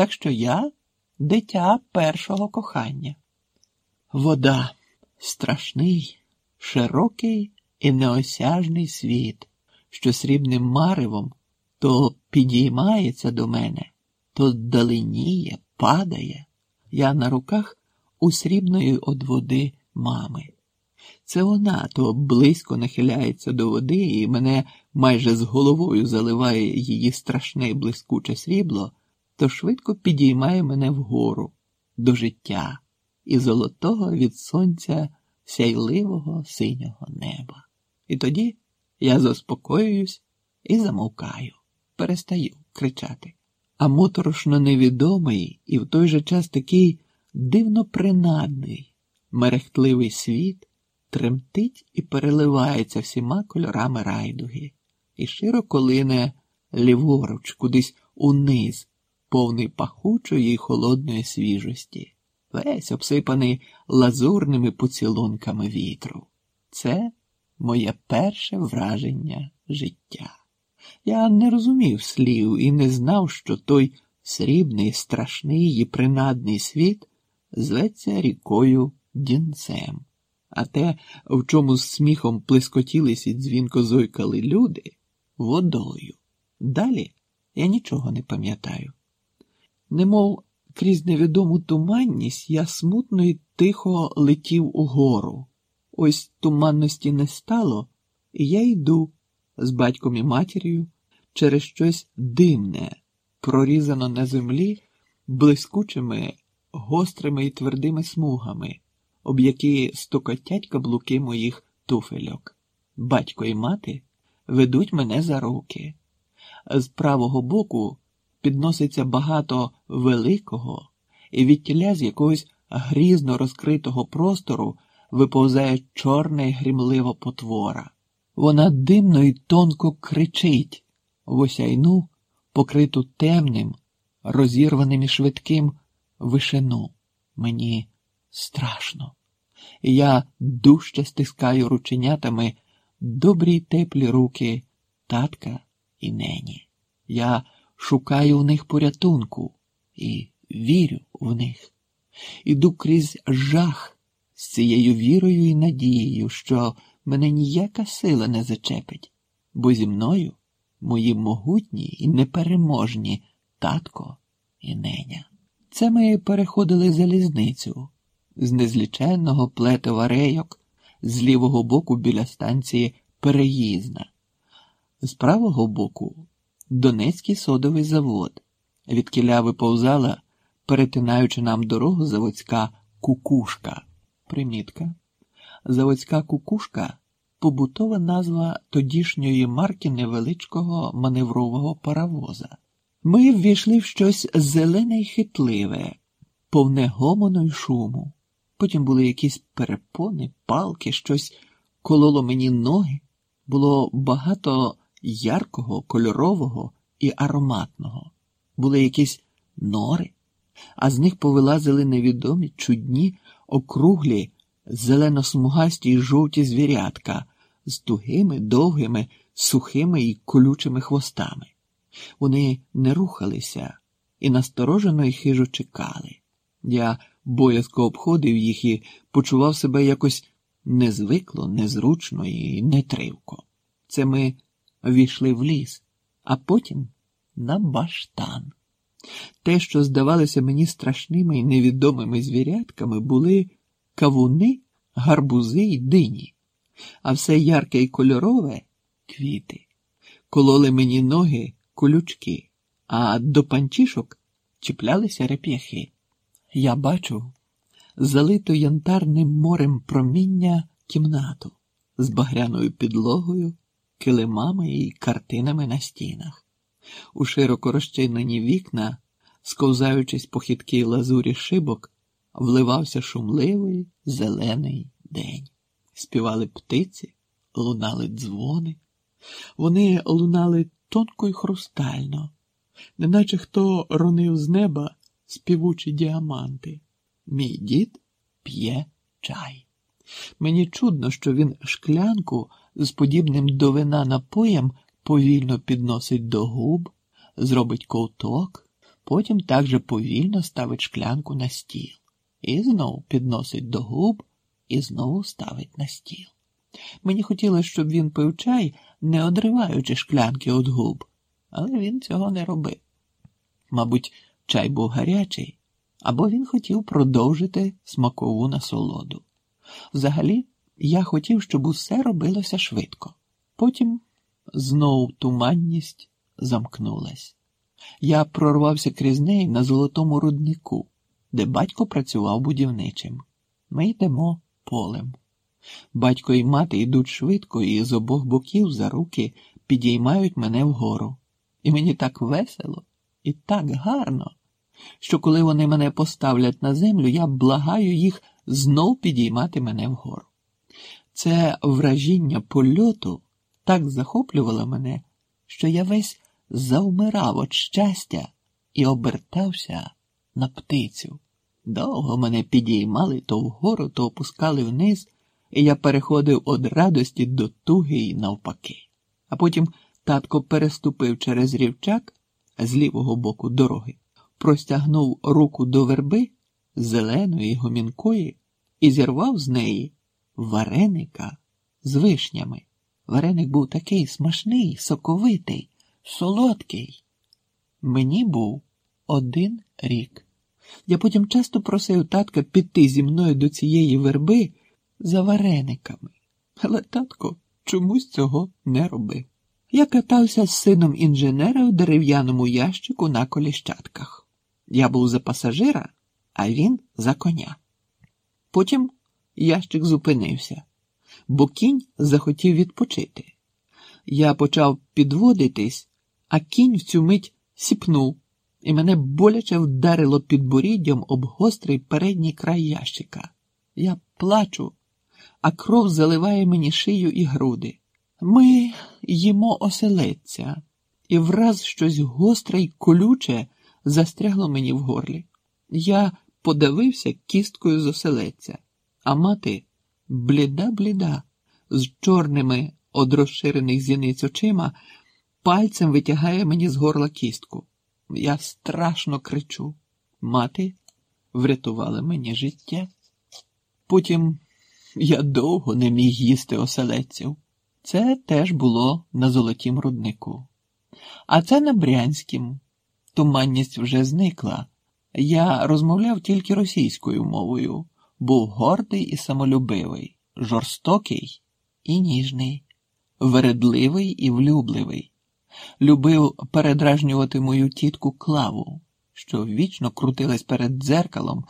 Так що я дитя першого кохання. Вода страшний, широкий і неосяжний світ, що срібним маревом то підіймається до мене, то даленіє, падає. Я на руках у срібної од води мами. Це вона то близько нахиляється до води, і мене майже з головою заливає її страшне блискуче срібло, то швидко підіймає мене вгору до життя і золотого від сонця сяйливого синього неба. І тоді я заспокоююсь і замовкаю, перестаю кричати. А моторошно невідомий і в той же час такий дивно принадний, мерехтливий світ тремтить і переливається всіма кольорами райдуги, і широко лине ліворуч, кудись униз, повний пахучої й холодної свіжості, весь обсипаний лазурними поцілунками вітру. Це моє перше враження життя. Я не розумів слів і не знав, що той срібний, страшний і принадний світ зветься рікою Дінцем, а те, в чому з сміхом плескотілись і дзвінко зойкали люди, водою. Далі я нічого не пам'ятаю. Немов крізь невідому туманність я смутно й тихо летів угору. Ось туманності не стало, і я йду з батьком і матір'ю через щось димне, прорізано на землі блискучими, гострими і твердими смугами, об які стокотять каблуки моїх туфельок. Батько і мати ведуть мене за руки. З правого боку підноситься багато великого, і від тіля з якогось грізно розкритого простору виповзає чорна й грімлива потвора. Вона димно й тонко кричить в осяйну, покриту темним, розірваним і швидким вишину. Мені страшно, я дужче стискаю рученятами добрі й теплі руки татка і нені. Я шукаю в них порятунку і вірю в них. Іду крізь жах з цією вірою і надією, що мене ніяка сила не зачепить, бо зі мною мої могутні і непереможні татко і неня. Це ми переходили залізницю з незліченного плетова рейок з лівого боку біля станції Переїзна, з правого боку Донецький содовий завод, від кіля виповзала, перетинаючи нам дорогу заводська кукушка. Примітка. Заводська кукушка побутова назва тодішньої марки невеличкого маневрового паровоза. Ми ввійшли в щось зелене й хитливе, повне гомону й шуму. Потім були якісь перепони, палки, щось кололо мені ноги. Було багато яркого, кольорового і ароматного. Були якісь нори, а з них повилазили невідомі чудні, округлі, зелено-смугасті й жовті звірятка з тугими, довгими, сухими і колючими хвостами. Вони не рухалися і насторожено й хижо чекали. Я боязко обходив їх і почував себе якось незвикло, незручно і нетривко. Це ми війшли в ліс, а потім на баштан. Те, що здавалося мені страшними і невідомими звірятками, були кавуни, гарбузи й дині, а все ярке й кольорове квіти. Кололи мені ноги колючки, а до панчішок чіплялися реп'яхи. Я бачу залиту янтарним морем проміння кімнату з багряною підлогою, килимами і картинами на стінах. У широко розчинені вікна, сковзаючись по хиткій лазурі шибок, вливався шумливий зелений день. Співали птиці, лунали дзвони. Вони лунали тонко й хрустально, неначе хто ронив з неба співучі діаманти. Мій дід п'є чай. Мені чудно, що він шклянку з подібним до вина напоєм повільно підносить до губ, зробить ковток, Потім так повільно ставить шклянку на стіл. І знову підносить до губ і знову ставить на стіл. Мені хотілося, щоб він пив чай, не одриваючи шклянки від губ, але він цього не робив. Мабуть, чай був гарячий, або він хотів продовжити смакову насолоду. Взагалі, я хотів, щоб усе робилося швидко. Потім знов туманність замкнулась. Я прорвався крізь неї на золотому руднику, де батько працював будівничим. Ми йдемо полем. Батько і мати йдуть швидко і з обох боків за руки підіймають мене вгору. І мені так весело і так гарно, що коли вони мене поставлять на землю, я благаю їх знов підіймати мене вгору. Це вражіння польоту так захоплювало мене, що я весь завмирав від щастя і обертався на птицю. Довго мене підіймали то вгору, то опускали вниз, і я переходив від радості до туги і навпаки. А потім татко переступив через рівчак з лівого боку дороги, простягнув руку до верби зеленої гомінкої і зірвав з неї вареника з вишнями. Вареник був такий смачний, соковитий, солодкий. Мені був один рік. Я потім часто просив татка піти зі мною до цієї верби за варениками, але татко чомусь цього не робив. Я катався з сином інженера у дерев'яному ящику на коліщатках. Я був за пасажира, а він за коня. Потім ящик зупинився, бо кінь захотів відпочити. Я почав підводитись, а кінь в цю мить сіпнув, і мене боляче вдарило підборіддям об гострий передній край ящика. Я плачу, а кров заливає мені шию і груди. Ми їмо оселедця, і враз щось гостре й колюче застрягло мені в горлі. Я подавився кісткою з оселедця, а мати бліда-бліда, з чорними од розширених зіниць очима, пальцем витягає мені з горла кістку. Я страшно кричу. Мати врятувала мені життя. Потім я довго не міг їсти оселедців. Це теж було на золотім руднику. А це на Брянськім. Туманність вже зникла. Я розмовляв тільки російською мовою, був гордий і самолюбивий, жорстокий і ніжний, вередливий і влюбливий. Любив передражнювати мою тітку клаву, що вічно крутилась перед дзеркалом